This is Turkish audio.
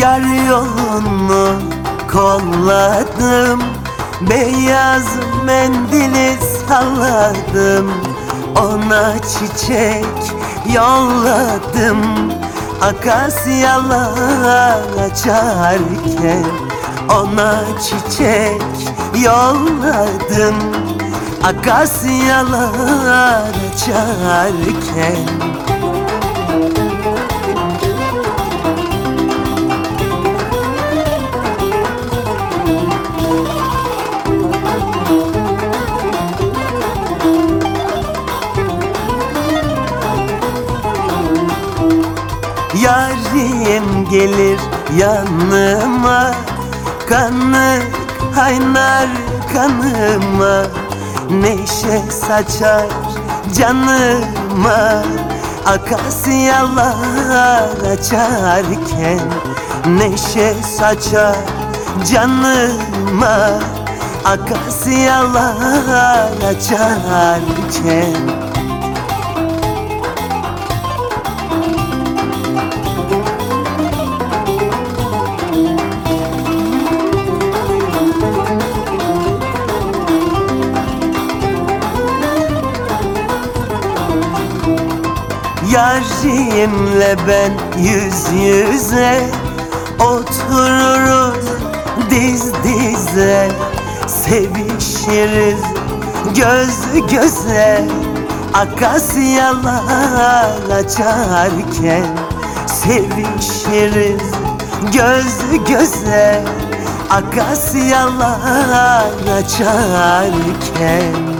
Yar yolunu kolladım Beyaz mendili salladım Ona çiçek yolladım. Akasyalar açarken Ona çiçek yolladım. Akasyalar açarken Yarim gelir yanıma Kanı kaynar kanıma. Neşe saçar canıma Akasyalar açarken Neşe saçar canıma. Akasyalar açarken Yarimle ben yüz yüze Otururuz diz dize. Sevişiriz göz göze. Akasyalar açarken Sevişiriz göz göze. Akasyalar açarken